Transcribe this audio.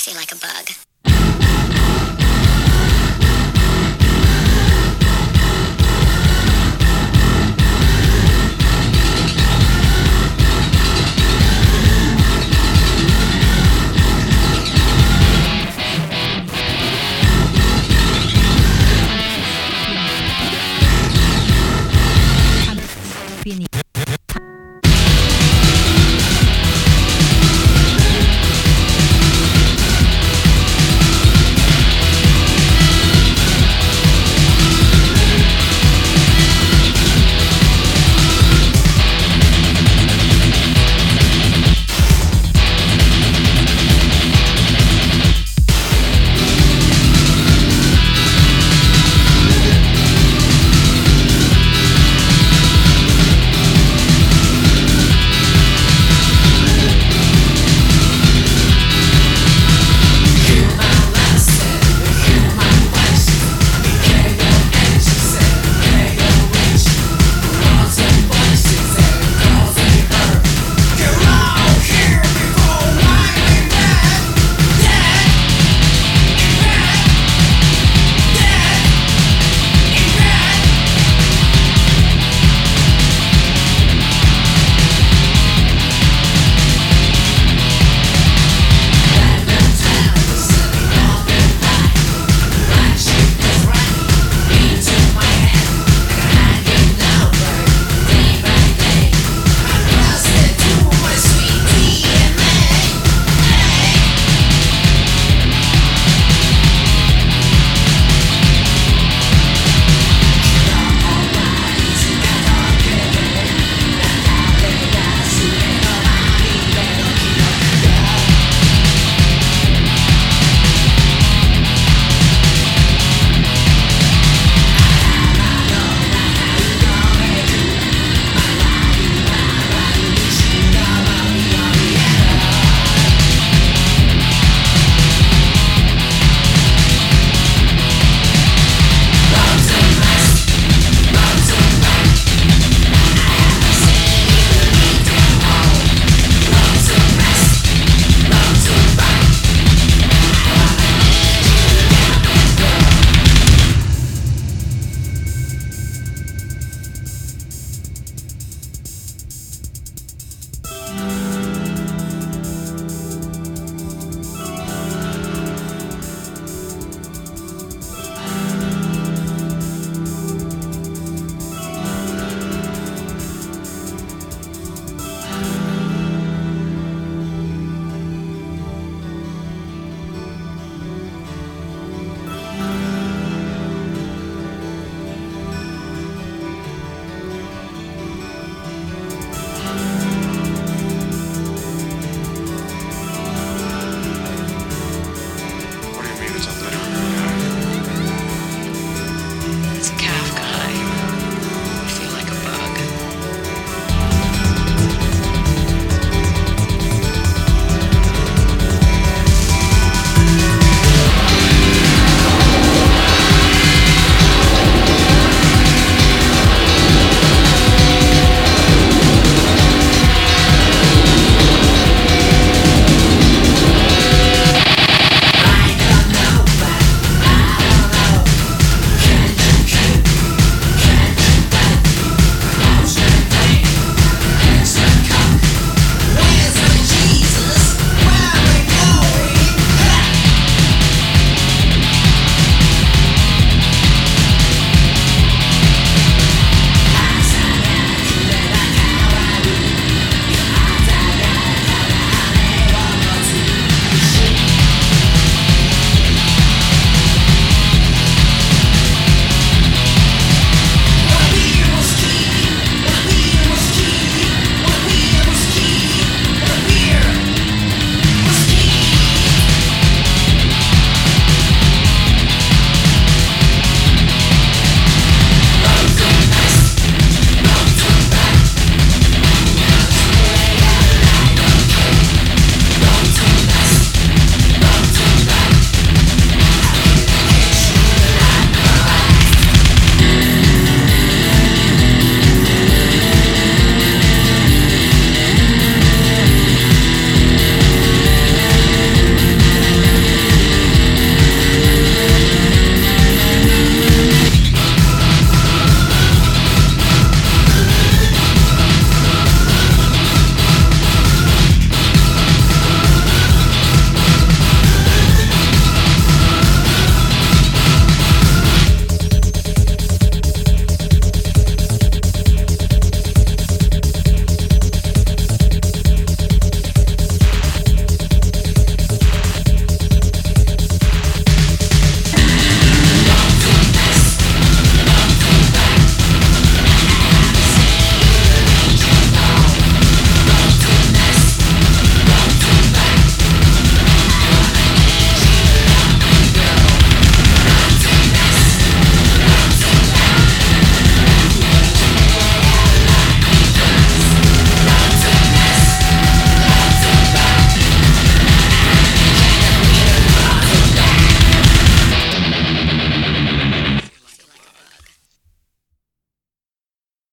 sexy like a bug.